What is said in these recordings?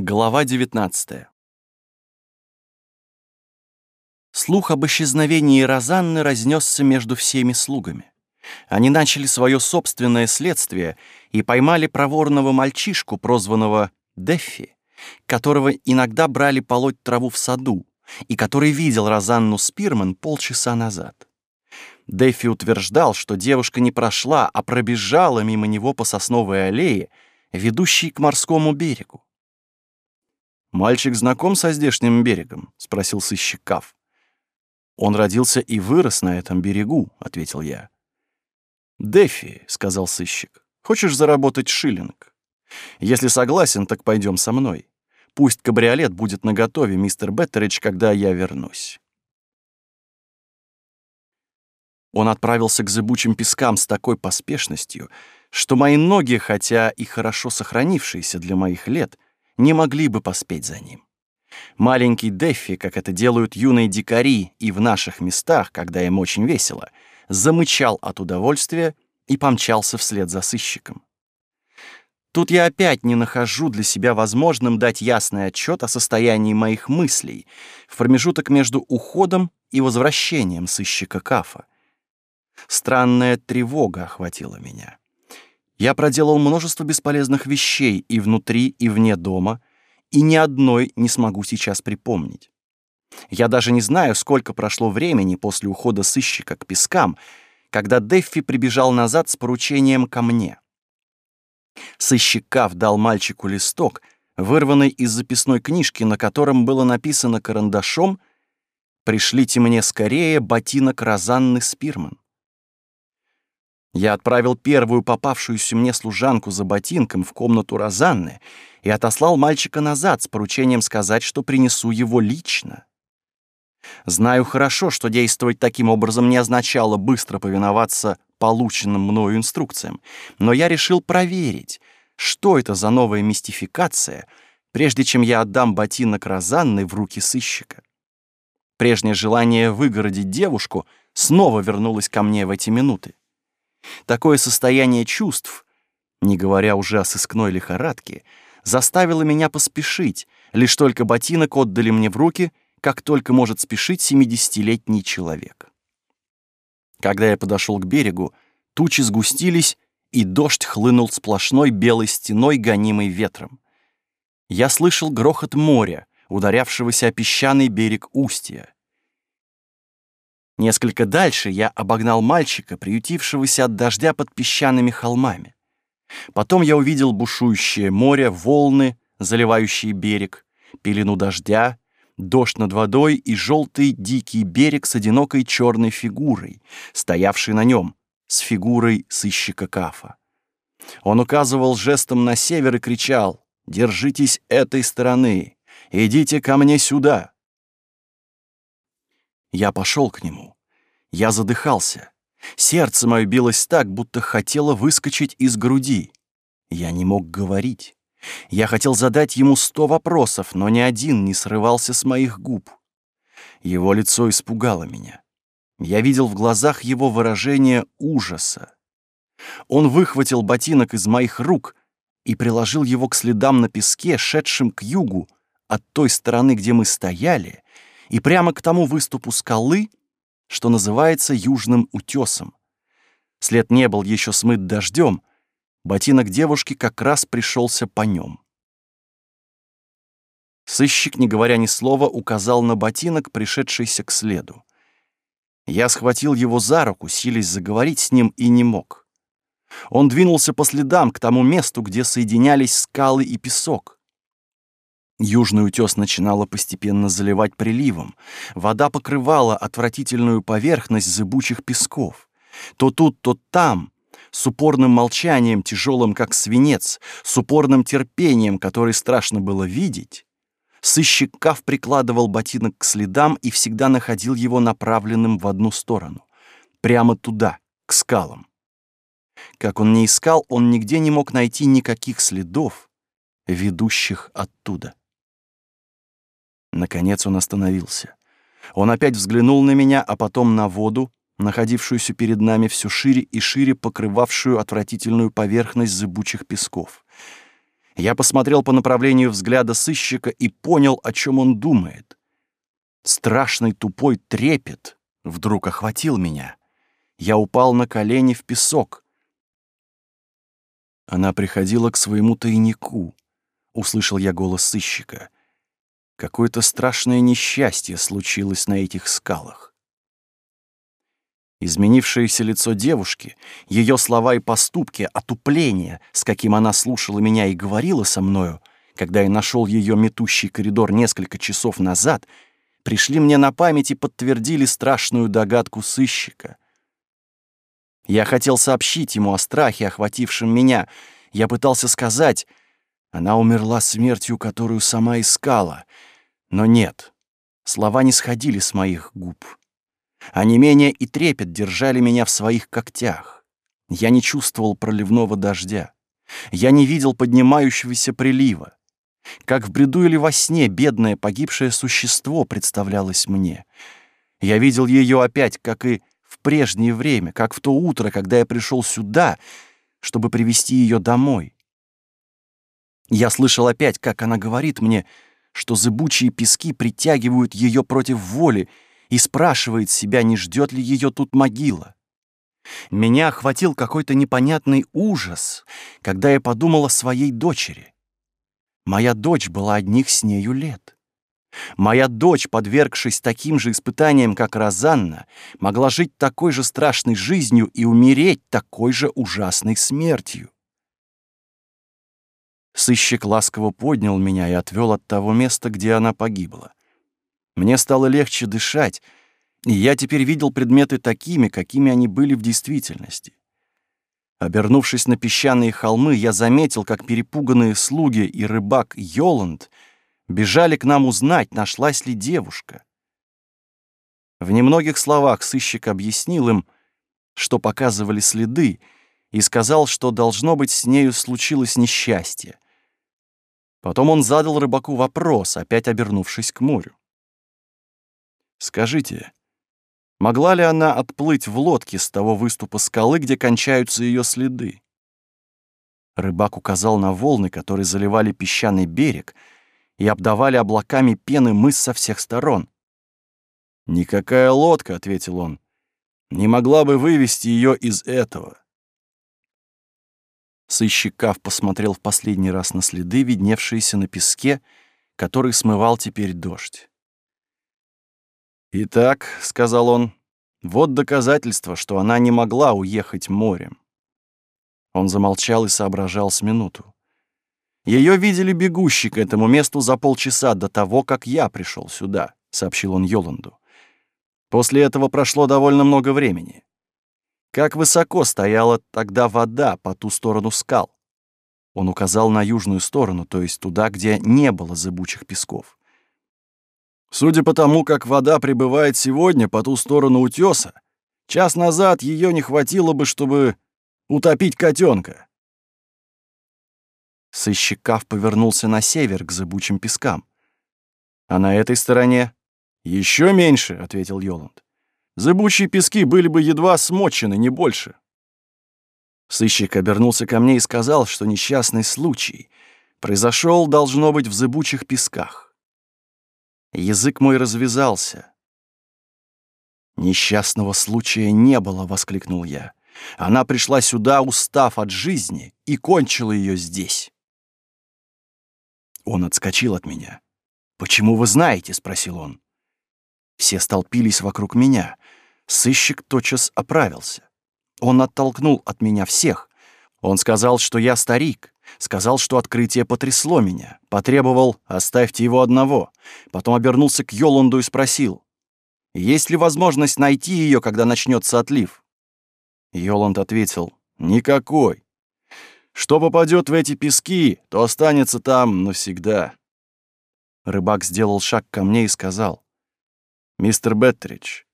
Глава 19 Слух об исчезновении Розанны разнесся между всеми слугами. Они начали свое собственное следствие и поймали проворного мальчишку, прозванного Деффи, которого иногда брали полоть траву в саду, и который видел Розанну Спирман полчаса назад. Деффи утверждал, что девушка не прошла, а пробежала мимо него по сосновой аллее, ведущей к морскому берегу. «Мальчик знаком со здешним берегом?» — спросил сыщик Каф. «Он родился и вырос на этом берегу», — ответил я. «Дефи», — сказал сыщик, — «хочешь заработать шиллинг? Если согласен, так пойдем со мной. Пусть кабриолет будет наготове, мистер Беттеридж, когда я вернусь». Он отправился к зыбучим пескам с такой поспешностью, что мои ноги, хотя и хорошо сохранившиеся для моих лет, не могли бы поспеть за ним. Маленький Деффи, как это делают юные дикари и в наших местах, когда им очень весело, замычал от удовольствия и помчался вслед за сыщиком. Тут я опять не нахожу для себя возможным дать ясный отчет о состоянии моих мыслей в промежуток между уходом и возвращением сыщика Кафа. Странная тревога охватила меня. Я проделал множество бесполезных вещей и внутри, и вне дома, и ни одной не смогу сейчас припомнить. Я даже не знаю, сколько прошло времени после ухода сыщика к пескам, когда Деффи прибежал назад с поручением ко мне. Сыщик Кав дал мальчику листок, вырванный из записной книжки, на котором было написано карандашом «Пришлите мне скорее ботинок Розанны Спирман». Я отправил первую попавшуюся мне служанку за ботинком в комнату Розанны и отослал мальчика назад с поручением сказать, что принесу его лично. Знаю хорошо, что действовать таким образом не означало быстро повиноваться полученным мною инструкциям, но я решил проверить, что это за новая мистификация, прежде чем я отдам ботинок Розанны в руки сыщика. Прежнее желание выгородить девушку снова вернулось ко мне в эти минуты. Такое состояние чувств, не говоря уже о сыскной лихорадке, заставило меня поспешить, лишь только ботинок отдали мне в руки, как только может спешить семидесятилетний человек. Когда я подошел к берегу, тучи сгустились, и дождь хлынул сплошной белой стеной, гонимой ветром. Я слышал грохот моря, ударявшегося о песчаный берег устья. Несколько дальше я обогнал мальчика, приютившегося от дождя под песчаными холмами. Потом я увидел бушующее море, волны, заливающие берег, пелену дождя, дождь над водой и желтый дикий берег с одинокой черной фигурой, стоявшей на нем, с фигурой сыщика Кафа. Он указывал жестом на север и кричал «Держитесь этой стороны! Идите ко мне сюда!» Я пошел к нему. Я задыхался. Сердце мое билось так, будто хотело выскочить из груди. Я не мог говорить. Я хотел задать ему сто вопросов, но ни один не срывался с моих губ. Его лицо испугало меня. Я видел в глазах его выражение ужаса. Он выхватил ботинок из моих рук и приложил его к следам на песке, шедшим к югу, от той стороны, где мы стояли, и прямо к тому выступу скалы, что называется Южным утесом. След не был еще смыт дождем, ботинок девушки как раз пришелся по нем. Сыщик, не говоря ни слова, указал на ботинок, пришедшийся к следу. Я схватил его за руку, силясь заговорить с ним, и не мог. Он двинулся по следам к тому месту, где соединялись скалы и песок. Южный утес начинало постепенно заливать приливом. Вода покрывала отвратительную поверхность зыбучих песков. То тут, то там, с упорным молчанием, тяжелым как свинец, с упорным терпением, который страшно было видеть, сыщик Кав прикладывал ботинок к следам и всегда находил его направленным в одну сторону. Прямо туда, к скалам. Как он не искал, он нигде не мог найти никаких следов, ведущих оттуда. Наконец он остановился. Он опять взглянул на меня, а потом на воду, находившуюся перед нами все шире и шире покрывавшую отвратительную поверхность зыбучих песков. Я посмотрел по направлению взгляда сыщика и понял, о чем он думает. Страшный тупой трепет вдруг охватил меня. Я упал на колени в песок. Она приходила к своему тайнику. Услышал я голос сыщика. Какое-то страшное несчастье случилось на этих скалах. Изменившееся лицо девушки, ее слова и поступки, отупление, с каким она слушала меня и говорила со мною, когда я нашел ее метущий коридор несколько часов назад, пришли мне на память и подтвердили страшную догадку сыщика. Я хотел сообщить ему о страхе, охватившем меня. Я пытался сказать, она умерла смертью, которую сама искала. Но нет, слова не сходили с моих губ а не менее и трепет держали меня в своих когтях. Я не чувствовал проливного дождя. Я не видел поднимающегося прилива. Как в бреду или во сне бедное погибшее существо представлялось мне. Я видел ее опять, как и в прежнее время, как в то утро, когда я пришел сюда, чтобы привести ее домой. Я слышал опять, как она говорит мне, что зыбучие пески притягивают ее против воли, и спрашивает себя, не ждет ли ее тут могила. Меня охватил какой-то непонятный ужас, когда я подумал о своей дочери. Моя дочь была одних с нею лет. Моя дочь, подвергшись таким же испытаниям, как Розанна, могла жить такой же страшной жизнью и умереть такой же ужасной смертью. Сыщик ласково поднял меня и отвел от того места, где она погибла. Мне стало легче дышать, и я теперь видел предметы такими, какими они были в действительности. Обернувшись на песчаные холмы, я заметил, как перепуганные слуги и рыбак Йоланд бежали к нам узнать, нашлась ли девушка. В немногих словах сыщик объяснил им, что показывали следы, и сказал, что, должно быть, с нею случилось несчастье. Потом он задал рыбаку вопрос, опять обернувшись к морю. Скажите, могла ли она отплыть в лодке с того выступа скалы, где кончаются ее следы? Рыбак указал на волны, которые заливали песчаный берег и обдавали облаками пены мыс со всех сторон. «Никакая лодка», — ответил он, — «не могла бы вывести ее из этого». Сыщик Кав посмотрел в последний раз на следы, видневшиеся на песке, который смывал теперь дождь. «Итак», — сказал он, — «вот доказательство, что она не могла уехать морем». Он замолчал и соображал с минуту. Ее видели бегущей к этому месту за полчаса до того, как я пришел сюда», — сообщил он Йоланду. «После этого прошло довольно много времени. Как высоко стояла тогда вода по ту сторону скал?» Он указал на южную сторону, то есть туда, где не было зыбучих песков. Судя по тому, как вода прибывает сегодня по ту сторону утеса, час назад ее не хватило бы, чтобы утопить котенка. Сыщик Кав повернулся на север к зыбучим пескам. «А на этой стороне?» «Еще меньше», — ответил Йоланд. «Зыбучие пески были бы едва смочены, не больше». Сыщик обернулся ко мне и сказал, что несчастный случай произошел, должно быть, в зыбучих песках. Язык мой развязался. «Несчастного случая не было!» — воскликнул я. «Она пришла сюда, устав от жизни, и кончила ее здесь». Он отскочил от меня. «Почему вы знаете?» — спросил он. Все столпились вокруг меня. Сыщик тотчас оправился. Он оттолкнул от меня всех. Он сказал, что я старик, Сказал, что открытие потрясло меня. Потребовал «оставьте его одного». Потом обернулся к Йоланду и спросил, «Есть ли возможность найти ее, когда начнется отлив?» Йоланд ответил, «Никакой. Что попадет в эти пески, то останется там навсегда». Рыбак сделал шаг ко мне и сказал, «Мистер Беттридж,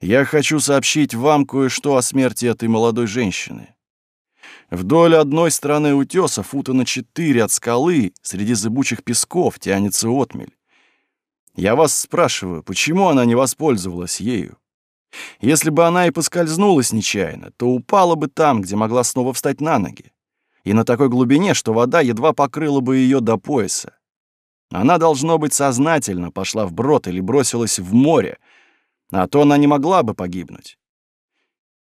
я хочу сообщить вам кое-что о смерти этой молодой женщины. Вдоль одной стороны утеса, фута на четыре от скалы, среди зыбучих песков тянется отмель. Я вас спрашиваю, почему она не воспользовалась ею? Если бы она и поскользнулась нечаянно, то упала бы там, где могла снова встать на ноги. и на такой глубине, что вода едва покрыла бы ее до пояса. Она, должно быть, сознательно пошла вброд или бросилась в море, а то она не могла бы погибнуть.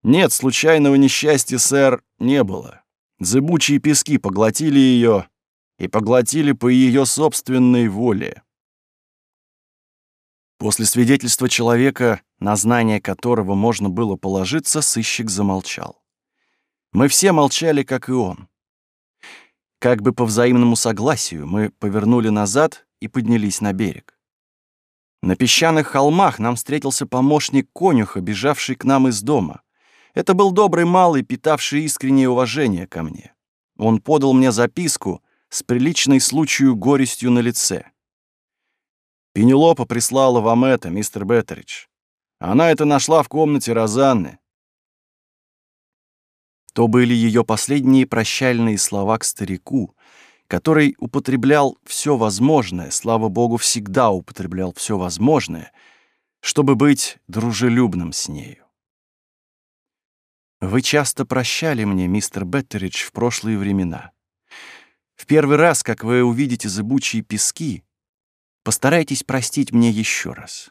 Нет, случайного несчастья, сэр, не было. Зыбучие пески поглотили ее и поглотили по ее собственной воле. После свидетельства человека, на знание которого можно было положиться, сыщик замолчал. Мы все молчали, как и он. Как бы по взаимному согласию мы повернули назад и поднялись на берег. На песчаных холмах нам встретился помощник конюха, бежавший к нам из дома. Это был добрый малый, питавший искреннее уважение ко мне. Он подал мне записку с приличной случаю горестью на лице. «Пенелопа прислала вам это, мистер Беттеридж. Она это нашла в комнате Розанны». То были ее последние прощальные слова к старику, который употреблял все возможное, слава богу, всегда употреблял все возможное, чтобы быть дружелюбным с нею. Вы часто прощали мне, мистер Беттеридж, в прошлые времена. В первый раз, как вы увидите зыбучие пески, постарайтесь простить мне еще раз.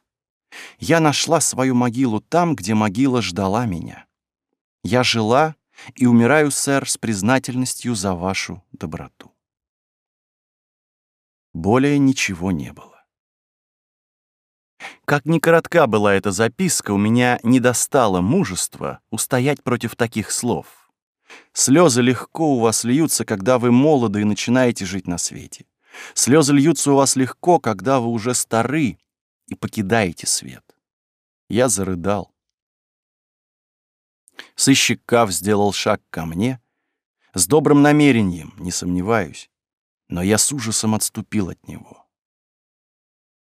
Я нашла свою могилу там, где могила ждала меня. Я жила и умираю, сэр, с признательностью за вашу доброту. Более ничего не было. Как ни коротка была эта записка, у меня не достало мужества устоять против таких слов. Слезы легко у вас льются, когда вы молоды и начинаете жить на свете. Слезы льются у вас легко, когда вы уже стары и покидаете свет. Я зарыдал. Сыщик Кав сделал шаг ко мне, с добрым намерением, не сомневаюсь, но я с ужасом отступил от него.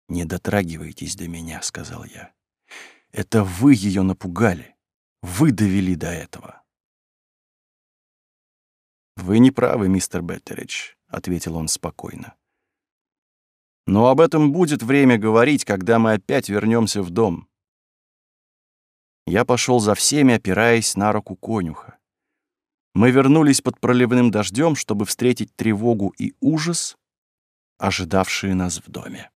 «Не дотрагивайтесь до меня», — сказал я. «Это вы ее напугали. Вы довели до этого». «Вы не правы, мистер Беттеридж», — ответил он спокойно. «Но об этом будет время говорить, когда мы опять вернемся в дом». Я пошел за всеми, опираясь на руку конюха. Мы вернулись под проливным дождем, чтобы встретить тревогу и ужас, ожидавшие нас в доме.